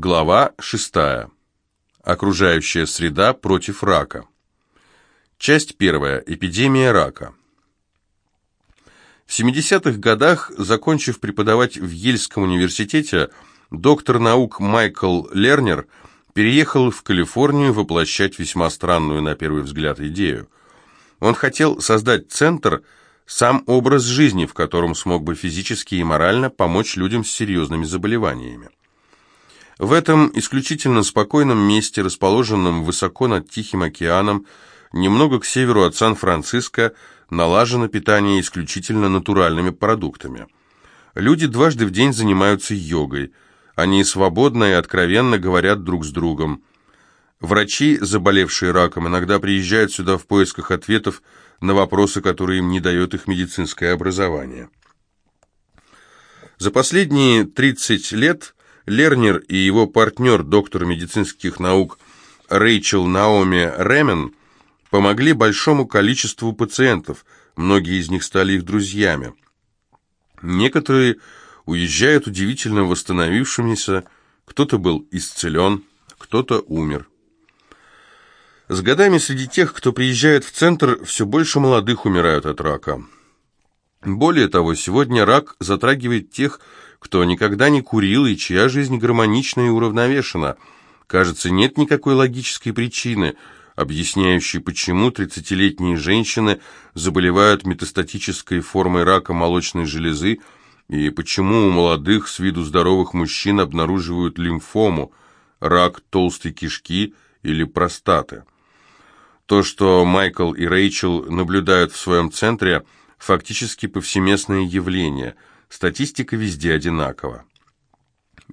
Глава 6. Окружающая среда против рака. Часть 1. Эпидемия рака. В 70-х годах, закончив преподавать в Ельском университете, доктор наук Майкл Лернер переехал в Калифорнию воплощать весьма странную на первый взгляд идею. Он хотел создать центр, сам образ жизни, в котором смог бы физически и морально помочь людям с серьезными заболеваниями. В этом исключительно спокойном месте, расположенном высоко над Тихим океаном, немного к северу от Сан-Франциско, налажено питание исключительно натуральными продуктами. Люди дважды в день занимаются йогой. Они свободно и откровенно говорят друг с другом. Врачи, заболевшие раком, иногда приезжают сюда в поисках ответов на вопросы, которые им не дает их медицинское образование. За последние 30 лет Лернер и его партнер, доктор медицинских наук Рэйчел Наоми Ремен, помогли большому количеству пациентов, многие из них стали их друзьями. Некоторые уезжают удивительно восстановившимися, кто-то был исцелен, кто-то умер. С годами среди тех, кто приезжает в центр, все больше молодых умирают от рака. Более того, сегодня рак затрагивает тех, кто никогда не курил и чья жизнь гармонична и уравновешена. Кажется, нет никакой логической причины, объясняющей, почему 30-летние женщины заболевают метастатической формой рака молочной железы и почему у молодых с виду здоровых мужчин обнаруживают лимфому, рак толстой кишки или простаты. То, что Майкл и Рэйчел наблюдают в своем центре, фактически повсеместное явление – Статистика везде одинакова.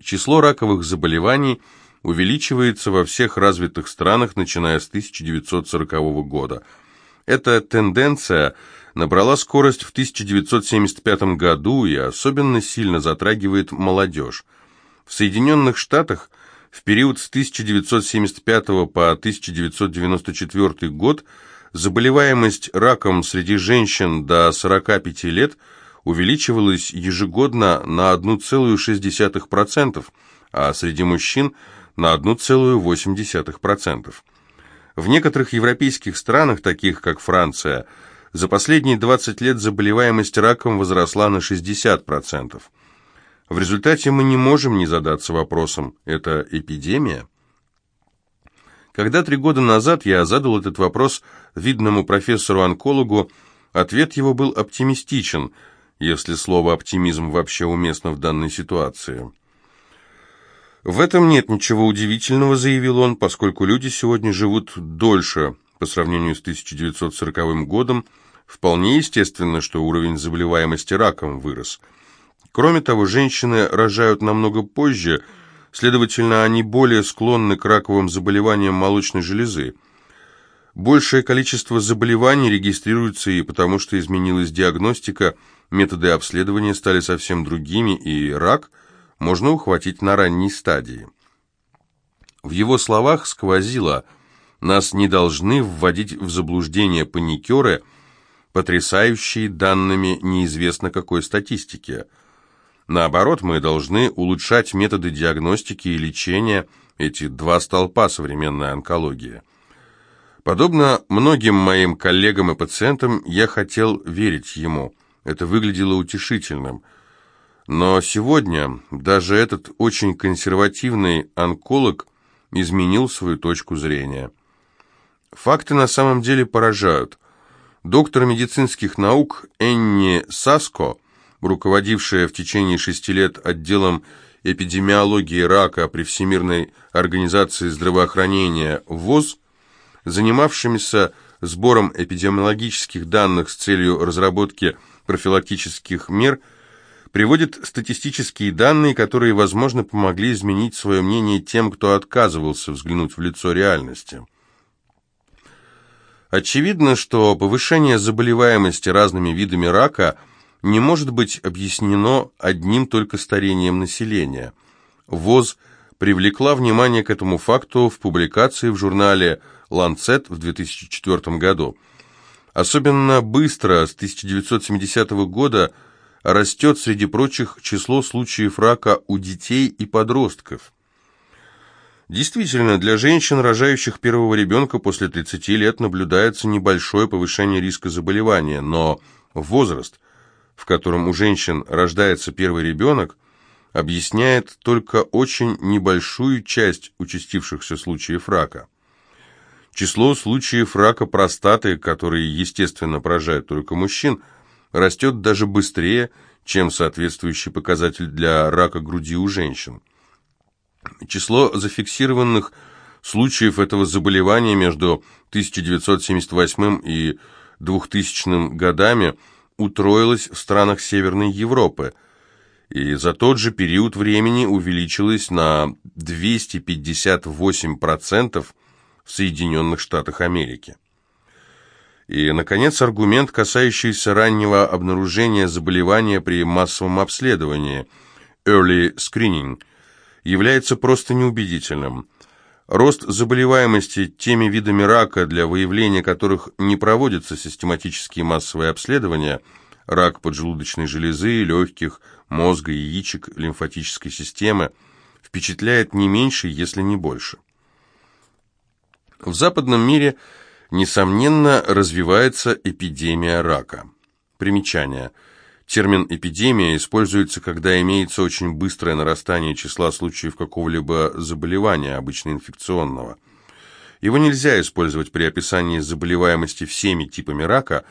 Число раковых заболеваний увеличивается во всех развитых странах, начиная с 1940 года. Эта тенденция набрала скорость в 1975 году и особенно сильно затрагивает молодежь. В Соединенных Штатах в период с 1975 по 1994 год заболеваемость раком среди женщин до 45 лет – увеличивалась ежегодно на 1,6%, а среди мужчин на 1,8%. В некоторых европейских странах, таких как Франция, за последние 20 лет заболеваемость раком возросла на 60%. В результате мы не можем не задаться вопросом, это эпидемия? Когда три года назад я задал этот вопрос видному профессору-онкологу, ответ его был оптимистичен – если слово «оптимизм» вообще уместно в данной ситуации. «В этом нет ничего удивительного», — заявил он, поскольку люди сегодня живут дольше по сравнению с 1940 годом, вполне естественно, что уровень заболеваемости раком вырос. Кроме того, женщины рожают намного позже, следовательно, они более склонны к раковым заболеваниям молочной железы. Большее количество заболеваний регистрируется и потому, что изменилась диагностика – методы обследования стали совсем другими, и рак можно ухватить на ранней стадии. В его словах сквозило «нас не должны вводить в заблуждение паникеры, потрясающие данными неизвестно какой статистики». Наоборот, мы должны улучшать методы диагностики и лечения, эти два столпа современной онкологии. Подобно многим моим коллегам и пациентам, я хотел верить ему – это выглядело утешительным. Но сегодня даже этот очень консервативный онколог изменил свою точку зрения. Факты на самом деле поражают. Доктор медицинских наук Энни Саско, руководившая в течение шести лет отделом эпидемиологии рака при Всемирной организации здравоохранения ВОЗ, занимавшимися сбором эпидемиологических данных с целью разработки профилактических мер приводит статистические данные, которые, возможно, помогли изменить свое мнение тем, кто отказывался взглянуть в лицо реальности. Очевидно, что повышение заболеваемости разными видами рака не может быть объяснено одним только старением населения. ВОЗ привлекла внимание к этому факту в публикации в журнале «Ланцет» в 2004 году – Особенно быстро, с 1970 года, растет, среди прочих, число случаев рака у детей и подростков. Действительно, для женщин, рожающих первого ребенка после 30 лет, наблюдается небольшое повышение риска заболевания, но возраст, в котором у женщин рождается первый ребенок, объясняет только очень небольшую часть участившихся случаев рака. Число случаев рака простаты, которые, естественно, поражают только мужчин, растет даже быстрее, чем соответствующий показатель для рака груди у женщин. Число зафиксированных случаев этого заболевания между 1978 и 2000 годами утроилось в странах Северной Европы, и за тот же период времени увеличилось на 258% в Соединенных Штатах Америки. И, наконец, аргумент, касающийся раннего обнаружения заболевания при массовом обследовании – early screening – является просто неубедительным. Рост заболеваемости теми видами рака, для выявления которых не проводятся систематические массовые обследования, рак поджелудочной железы, легких, мозга, яичек, лимфатической системы, впечатляет не меньше, если не больше. В западном мире, несомненно, развивается эпидемия рака. Примечание – Термин «эпидемия» используется, когда имеется очень быстрое нарастание числа случаев какого-либо заболевания, обычно инфекционного. Его нельзя использовать при описании заболеваемости всеми типами рака.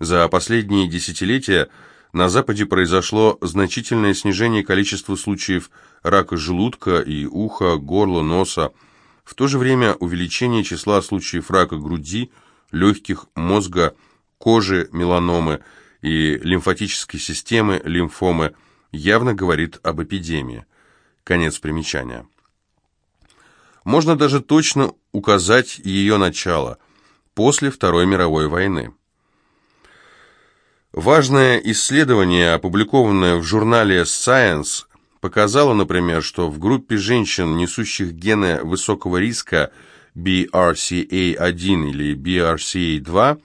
За последние десятилетия на Западе произошло значительное снижение количества случаев рака желудка и уха, горла, носа. В то же время увеличение числа случаев рака груди, легких, мозга, кожи, меланомы – и лимфатической системы, лимфомы, явно говорит об эпидемии. Конец примечания. Можно даже точно указать ее начало, после Второй мировой войны. Важное исследование, опубликованное в журнале Science, показало, например, что в группе женщин, несущих гены высокого риска BRCA1 или BRCA2,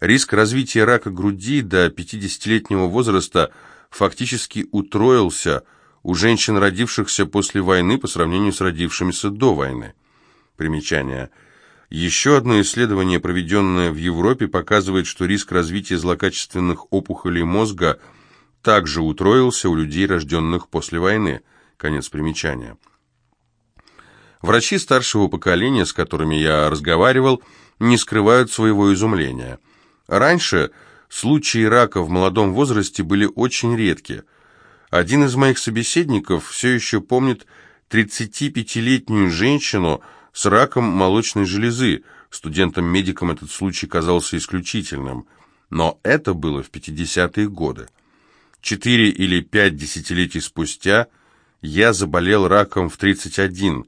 Риск развития рака груди до 50-летнего возраста фактически утроился у женщин, родившихся после войны, по сравнению с родившимися до войны. Примечание. Еще одно исследование, проведенное в Европе, показывает, что риск развития злокачественных опухолей мозга также утроился у людей, рожденных после войны. Конец примечания. Врачи старшего поколения, с которыми я разговаривал, не скрывают своего изумления – Раньше случаи рака в молодом возрасте были очень редки. Один из моих собеседников все еще помнит 35-летнюю женщину с раком молочной железы. Студентам-медикам этот случай казался исключительным. Но это было в 50-е годы. Четыре или пять десятилетий спустя я заболел раком в 31,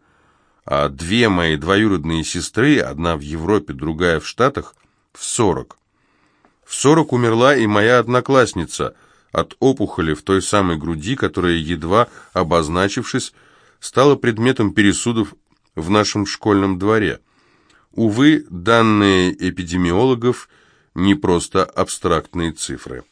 а две мои двоюродные сестры, одна в Европе, другая в Штатах, в 40. В сорок умерла и моя одноклассница от опухоли в той самой груди, которая, едва обозначившись, стала предметом пересудов в нашем школьном дворе. Увы, данные эпидемиологов не просто абстрактные цифры.